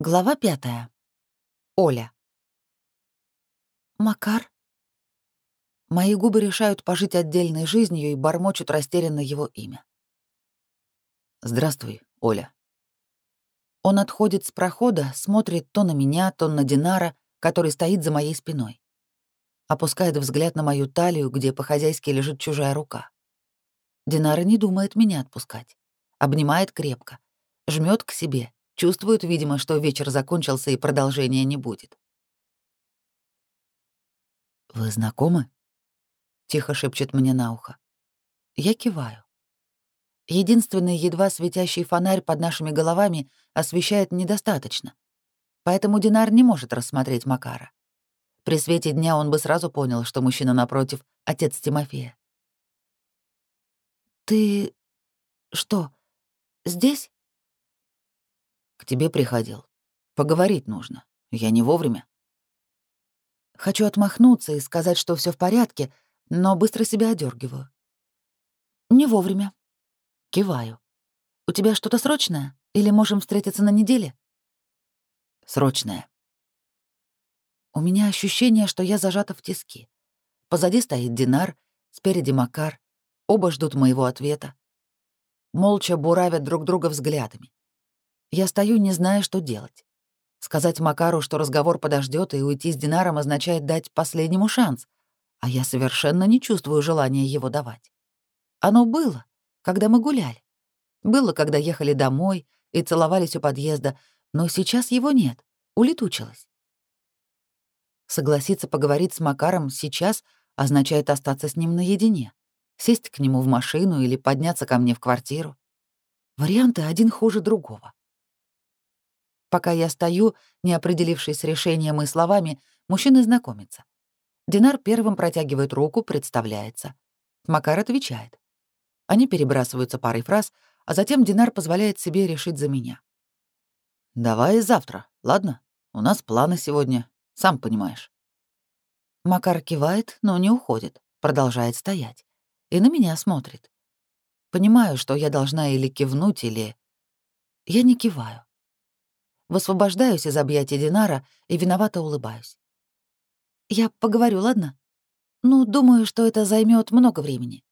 Глава пятая. Оля. «Макар?» Мои губы решают пожить отдельной жизнью и бормочут растерянно его имя. «Здравствуй, Оля». Он отходит с прохода, смотрит то на меня, то на Динара, который стоит за моей спиной. Опускает взгляд на мою талию, где по-хозяйски лежит чужая рука. Динара не думает меня отпускать. Обнимает крепко, жмет к себе, чувствует, видимо, что вечер закончился и продолжения не будет. «Вы знакомы?» — тихо шепчет мне на ухо. Я киваю. Единственный едва светящий фонарь под нашими головами освещает недостаточно, поэтому Динар не может рассмотреть Макара. При свете дня он бы сразу понял, что мужчина напротив — отец Тимофея. «Ты... что, здесь?» «К тебе приходил. Поговорить нужно. Я не вовремя». Хочу отмахнуться и сказать, что все в порядке, но быстро себя одергиваю. «Не вовремя», Киваю. «У тебя что-то срочное? Или можем встретиться на неделе?» «Срочное». У меня ощущение, что я зажата в тиски. Позади стоит Динар, спереди Макар. Оба ждут моего ответа. Молча буравят друг друга взглядами. Я стою, не зная, что делать. Сказать Макару, что разговор подождет, и уйти с Динаром означает дать последнему шанс, а я совершенно не чувствую желания его давать. Оно было, когда мы гуляли. Было, когда ехали домой и целовались у подъезда, но сейчас его нет, улетучилось. Согласиться поговорить с Макаром сейчас означает остаться с ним наедине, сесть к нему в машину или подняться ко мне в квартиру. Варианты один хуже другого. Пока я стою, не определившись с решением и словами, мужчины знакомятся. Динар первым протягивает руку, представляется. Макар отвечает. Они перебрасываются парой фраз, а затем Динар позволяет себе решить за меня. «Давай завтра, ладно? У нас планы сегодня, сам понимаешь». Макар кивает, но не уходит, продолжает стоять. И на меня смотрит. Понимаю, что я должна или кивнуть, или... Я не киваю. Высвобождаюсь из объятий Динара и виновато улыбаюсь. «Я поговорю, ладно? Ну, думаю, что это займет много времени».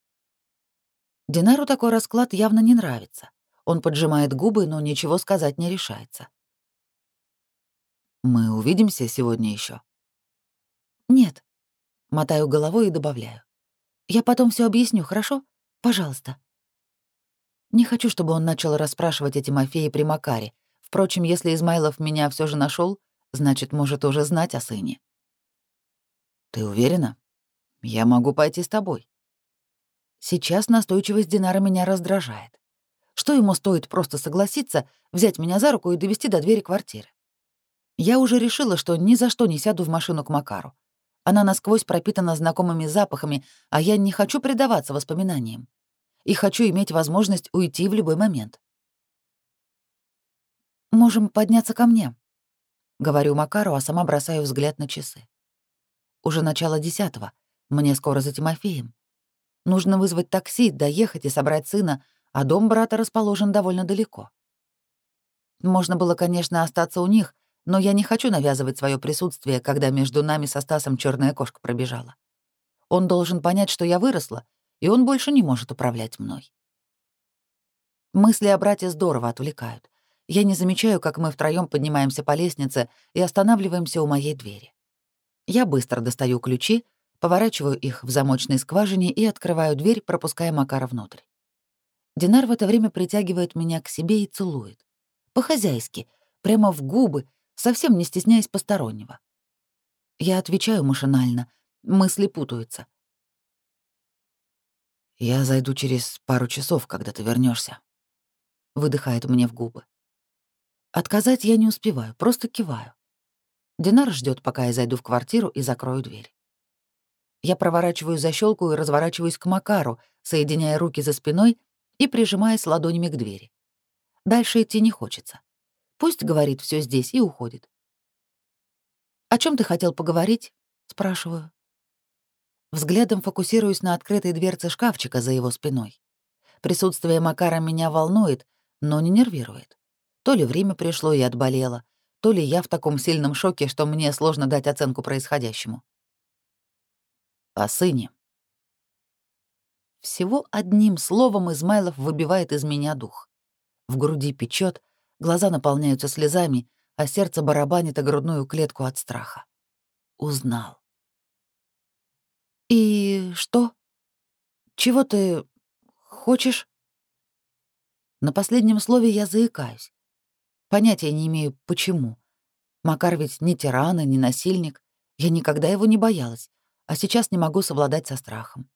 Динару такой расклад явно не нравится. Он поджимает губы, но ничего сказать не решается. «Мы увидимся сегодня еще. «Нет». Мотаю головой и добавляю. «Я потом все объясню, хорошо? Пожалуйста». Не хочу, чтобы он начал расспрашивать о Тимофее при Макаре. Впрочем, если Измайлов меня все же нашел, значит, может уже знать о сыне. «Ты уверена? Я могу пойти с тобой». Сейчас настойчивость Динара меня раздражает. Что ему стоит просто согласиться, взять меня за руку и довести до двери квартиры? Я уже решила, что ни за что не сяду в машину к Макару. Она насквозь пропитана знакомыми запахами, а я не хочу предаваться воспоминаниям. И хочу иметь возможность уйти в любой момент. «Можем подняться ко мне», — говорю Макару, а сама бросаю взгляд на часы. Уже начало десятого. Мне скоро за Тимофеем. Нужно вызвать такси, доехать и собрать сына, а дом брата расположен довольно далеко. Можно было, конечно, остаться у них, но я не хочу навязывать свое присутствие, когда между нами со Стасом черная кошка пробежала. Он должен понять, что я выросла, и он больше не может управлять мной. Мысли о брате здорово отвлекают. Я не замечаю, как мы втроем поднимаемся по лестнице и останавливаемся у моей двери. Я быстро достаю ключи, поворачиваю их в замочной скважине и открываю дверь, пропуская Макара внутрь. Динар в это время притягивает меня к себе и целует. По-хозяйски, прямо в губы, совсем не стесняясь постороннего. Я отвечаю машинально, мысли путаются. «Я зайду через пару часов, когда ты вернешься, выдыхает мне в губы. Отказать я не успеваю, просто киваю. Динар ждет, пока я зайду в квартиру и закрою дверь. Я проворачиваю защелку и разворачиваюсь к Макару, соединяя руки за спиной и прижимаясь ладонями к двери. Дальше идти не хочется. Пусть говорит все здесь и уходит. «О чем ты хотел поговорить?» — спрашиваю. Взглядом фокусируюсь на открытой дверце шкафчика за его спиной. Присутствие Макара меня волнует, но не нервирует. То ли время пришло и отболело, то ли я в таком сильном шоке, что мне сложно дать оценку происходящему. О сыне. Всего одним словом Измайлов выбивает из меня дух. В груди печет, глаза наполняются слезами, а сердце барабанит о грудную клетку от страха. Узнал. «И что? Чего ты хочешь?» На последнем слове я заикаюсь. Понятия не имею, почему. Макар ведь не тиран и не насильник. Я никогда его не боялась, а сейчас не могу совладать со страхом.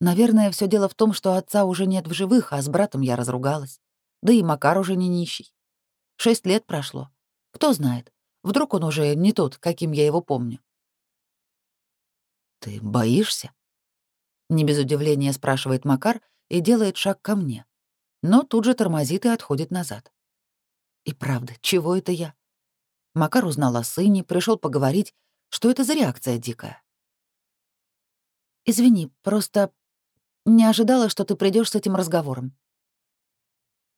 Наверное, все дело в том, что отца уже нет в живых, а с братом я разругалась. Да и Макар уже не нищий. Шесть лет прошло. Кто знает, вдруг он уже не тот, каким я его помню. «Ты боишься?» Не без удивления спрашивает Макар и делает шаг ко мне. Но тут же тормозит и отходит назад. И правда, чего это я? Макар узнал о сыне, пришел поговорить, что это за реакция дикая. «Извини, просто не ожидала, что ты придешь с этим разговором».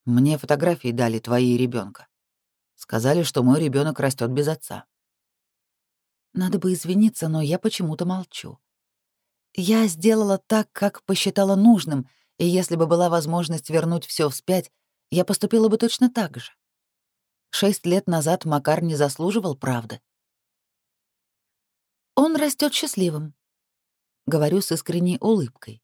«Мне фотографии дали твои ребенка. Сказали, что мой ребенок растет без отца». Надо бы извиниться, но я почему-то молчу. Я сделала так, как посчитала нужным, и если бы была возможность вернуть все вспять, я поступила бы точно так же. Шесть лет назад Макар не заслуживал правды. Он растет счастливым, говорю с искренней улыбкой.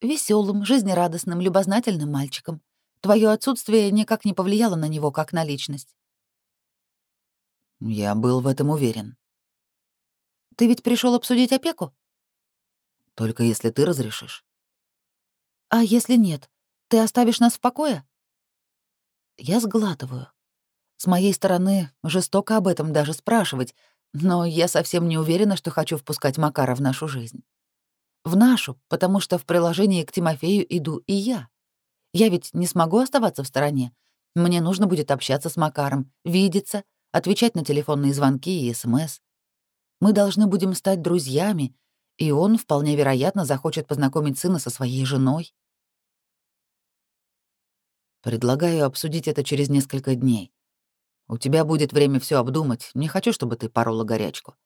Веселым, жизнерадостным, любознательным мальчиком. Твое отсутствие никак не повлияло на него как на личность. Я был в этом уверен. Ты ведь пришел обсудить опеку? Только если ты разрешишь. А если нет, ты оставишь нас в покое? Я сглатываю. С моей стороны, жестоко об этом даже спрашивать, но я совсем не уверена, что хочу впускать Макара в нашу жизнь. В нашу, потому что в приложении к Тимофею иду и я. Я ведь не смогу оставаться в стороне. Мне нужно будет общаться с Макаром, видеться, отвечать на телефонные звонки и СМС. Мы должны будем стать друзьями, и он, вполне вероятно, захочет познакомить сына со своей женой. Предлагаю обсудить это через несколько дней. У тебя будет время все обдумать. Не хочу, чтобы ты порола горячку.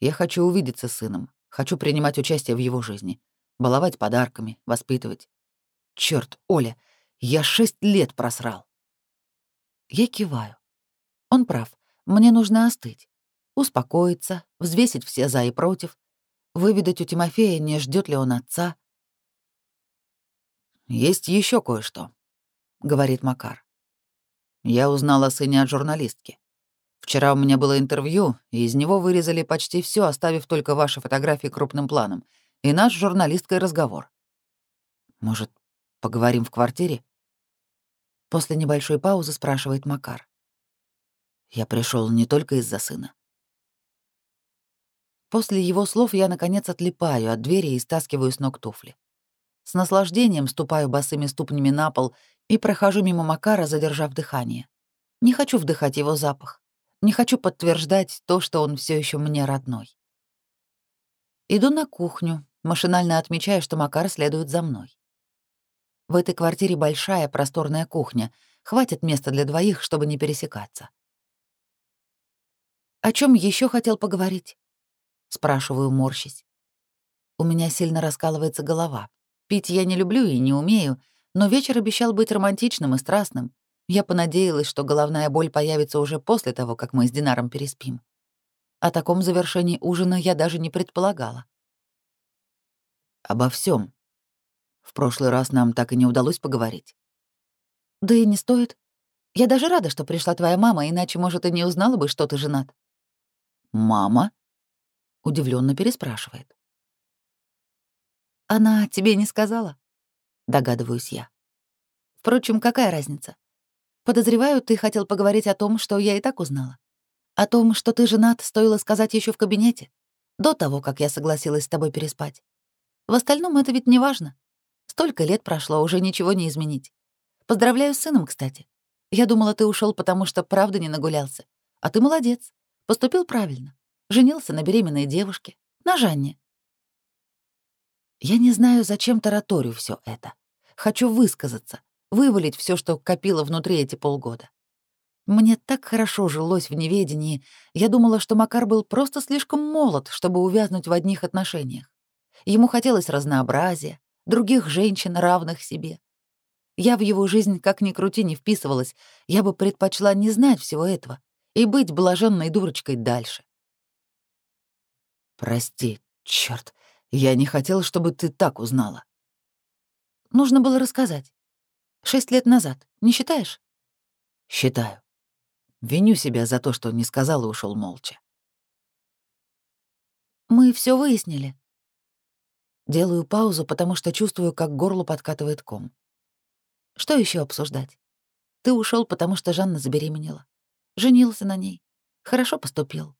Я хочу увидеться с сыном. Хочу принимать участие в его жизни. Баловать подарками, воспитывать. Черт, Оля, я шесть лет просрал. Я киваю. Он прав. Мне нужно остыть. Успокоиться, взвесить все за и против. Выведать у Тимофея, не ждет ли он отца. «Есть еще кое-что», — говорит Макар. Я узнала о сыне от журналистки. Вчера у меня было интервью, и из него вырезали почти все, оставив только ваши фотографии крупным планом, и наш журналисткой разговор. Может, поговорим в квартире? После небольшой паузы спрашивает Макар. Я пришел не только из-за сына. После его слов я, наконец, отлипаю от двери и стаскиваю с ног туфли. С наслаждением ступаю босыми ступнями на пол и прохожу мимо Макара, задержав дыхание. Не хочу вдыхать его запах. Не хочу подтверждать то, что он все еще мне родной. Иду на кухню, машинально отмечая, что Макар следует за мной. В этой квартире большая просторная кухня, хватит места для двоих, чтобы не пересекаться. «О чем еще хотел поговорить?» — спрашиваю, морщись. У меня сильно раскалывается голова. Пить я не люблю и не умею, но вечер обещал быть романтичным и страстным. Я понадеялась, что головная боль появится уже после того, как мы с Динаром переспим. О таком завершении ужина я даже не предполагала. Обо всем. В прошлый раз нам так и не удалось поговорить. Да и не стоит. Я даже рада, что пришла твоя мама, иначе, может, и не узнала бы, что ты женат. Мама? Удивленно переспрашивает. Она тебе не сказала? Догадываюсь я. Впрочем, какая разница? Подозреваю, ты хотел поговорить о том, что я и так узнала. О том, что ты женат, стоило сказать еще в кабинете, до того, как я согласилась с тобой переспать. В остальном это ведь не важно. Столько лет прошло, уже ничего не изменить. Поздравляю с сыном, кстати. Я думала, ты ушел, потому что правда не нагулялся. А ты молодец. Поступил правильно. Женился на беременной девушке. На Жанне. Я не знаю, зачем тараторю все это. Хочу высказаться, вывалить все, что копила внутри эти полгода. Мне так хорошо жилось в неведении. Я думала, что Макар был просто слишком молод, чтобы увязнуть в одних отношениях. Ему хотелось разнообразия, других женщин, равных себе. Я в его жизнь как ни крути не вписывалась, я бы предпочла не знать всего этого и быть блаженной дурочкой дальше. «Прости, черт, я не хотел, чтобы ты так узнала». Нужно было рассказать. Шесть лет назад, не считаешь? Считаю. Виню себя за то, что не сказал и ушел молча. Мы все выяснили. Делаю паузу, потому что чувствую, как горло подкатывает ком. Что еще обсуждать? Ты ушел, потому что Жанна забеременела. Женился на ней. Хорошо поступил.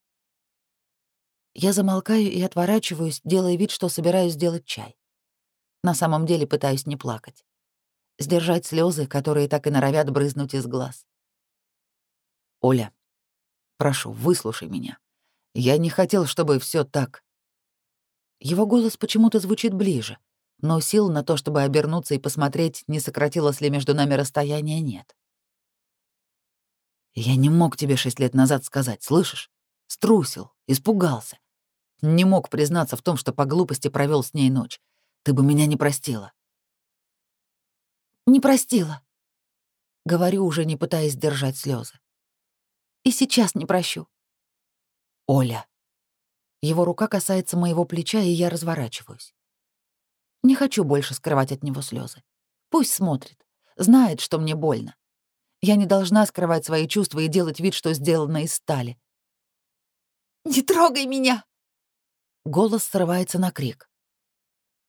Я замолкаю и отворачиваюсь, делая вид, что собираюсь сделать чай. На самом деле пытаюсь не плакать. Сдержать слезы, которые так и норовят брызнуть из глаз. Оля, прошу, выслушай меня. Я не хотел, чтобы все так. Его голос почему-то звучит ближе, но сил на то, чтобы обернуться и посмотреть, не сократилось ли между нами расстояние, нет. Я не мог тебе шесть лет назад сказать, слышишь? Струсил, испугался. Не мог признаться в том, что по глупости провел с ней ночь. Ты бы меня не простила. Не простила. Говорю, уже не пытаясь сдержать слезы. И сейчас не прощу. Оля. Его рука касается моего плеча, и я разворачиваюсь. Не хочу больше скрывать от него слезы. Пусть смотрит, знает, что мне больно. Я не должна скрывать свои чувства и делать вид, что сделано из стали. «Не трогай меня!» Голос срывается на крик.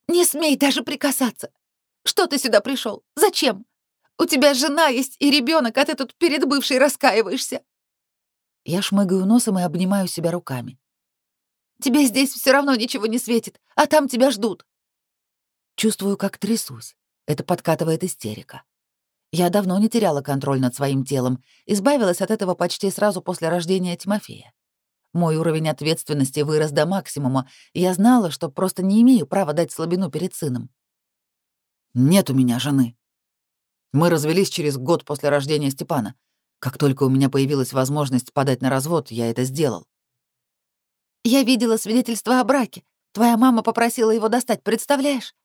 «Не смей даже прикасаться! Что ты сюда пришел? Зачем? У тебя жена есть и ребенок, а ты тут перед бывшей раскаиваешься!» Я шмыгаю носом и обнимаю себя руками. «Тебе здесь все равно ничего не светит, а там тебя ждут». Чувствую, как трясусь. Это подкатывает истерика. Я давно не теряла контроль над своим телом, избавилась от этого почти сразу после рождения Тимофея. Мой уровень ответственности вырос до максимума, и я знала, что просто не имею права дать слабину перед сыном. «Нет у меня жены. Мы развелись через год после рождения Степана. Как только у меня появилась возможность подать на развод, я это сделал. Я видела свидетельство о браке. Твоя мама попросила его достать, представляешь?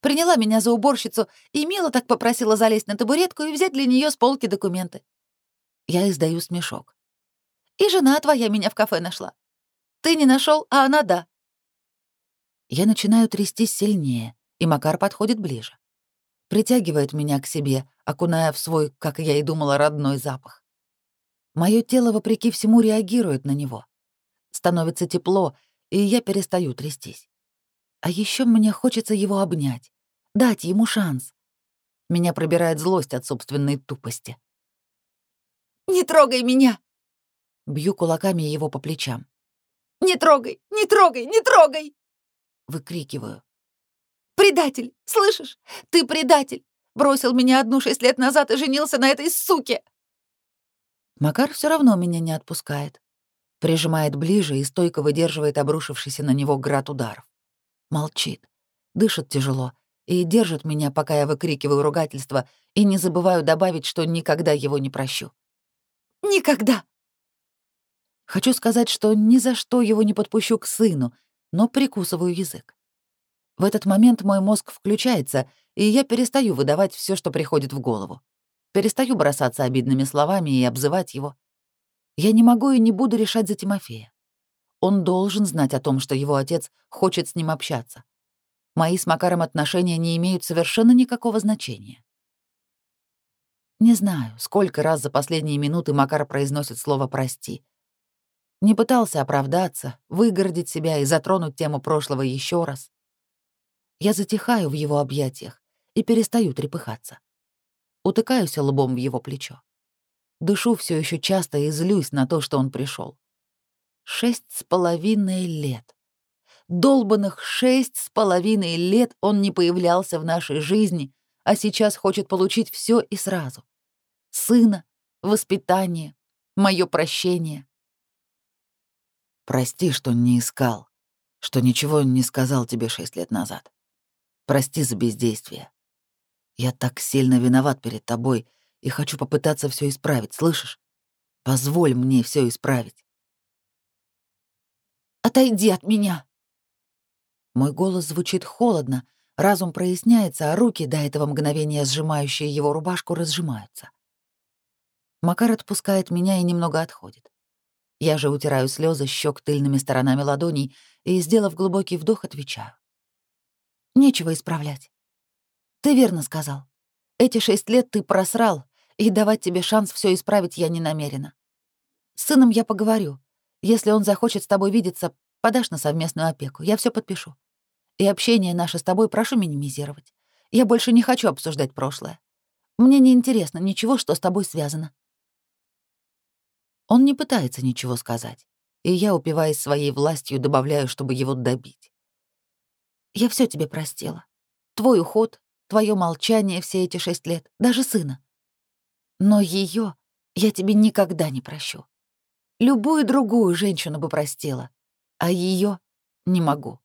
Приняла меня за уборщицу и мило так попросила залезть на табуретку и взять для нее с полки документы. Я издаю смешок. И жена твоя меня в кафе нашла. Ты не нашел, а она да. Я начинаю трястись сильнее, и Макар подходит ближе. Притягивает меня к себе, окуная в свой, как я и думала, родной запах. Мое тело, вопреки всему, реагирует на него. Становится тепло, и я перестаю трястись. А еще мне хочется его обнять, дать ему шанс. Меня пробирает злость от собственной тупости. «Не трогай меня!» Бью кулаками его по плечам. «Не трогай! Не трогай! Не трогай!» Выкрикиваю. «Предатель! Слышишь? Ты предатель! Бросил меня одну шесть лет назад и женился на этой суке!» Макар все равно меня не отпускает. Прижимает ближе и стойко выдерживает обрушившийся на него град ударов. Молчит, дышит тяжело и держит меня, пока я выкрикиваю ругательство и не забываю добавить, что никогда его не прощу. Никогда! Хочу сказать, что ни за что его не подпущу к сыну, но прикусываю язык. В этот момент мой мозг включается, и я перестаю выдавать все, что приходит в голову. Перестаю бросаться обидными словами и обзывать его. Я не могу и не буду решать за Тимофея. Он должен знать о том, что его отец хочет с ним общаться. Мои с Макаром отношения не имеют совершенно никакого значения. Не знаю, сколько раз за последние минуты Макар произносит слово «прости». Не пытался оправдаться, выгородить себя и затронуть тему прошлого еще раз. Я затихаю в его объятиях и перестаю трепыхаться утыкаюсь лбом в его плечо. Дышу все еще часто и злюсь на то, что он пришел. Шесть с половиной лет. Долбанных шесть с половиной лет он не появлялся в нашей жизни, а сейчас хочет получить все и сразу. Сына, воспитание, мое прощение. Прости, что не искал, что ничего не сказал тебе шесть лет назад. Прости за бездействие. Я так сильно виноват перед тобой и хочу попытаться все исправить, слышишь? Позволь мне все исправить. Отойди от меня. Мой голос звучит холодно, разум проясняется, а руки, до этого мгновения сжимающие его рубашку, разжимаются. Макар отпускает меня и немного отходит. Я же утираю слезы щек тыльными сторонами ладоней и, сделав глубокий вдох, отвечаю. Нечего исправлять. Ты верно сказал. Эти шесть лет ты просрал, и давать тебе шанс все исправить я не намерена. С сыном я поговорю. Если он захочет с тобой видеться, подашь на совместную опеку. Я все подпишу. И общение наше с тобой прошу минимизировать. Я больше не хочу обсуждать прошлое. Мне не интересно ничего, что с тобой связано. Он не пытается ничего сказать, и я, упиваясь своей властью, добавляю, чтобы его добить. Я все тебе простила. Твой уход, твое молчание все эти шесть лет, даже сына. Но ее я тебе никогда не прощу. Любую другую женщину бы простила, а ее не могу.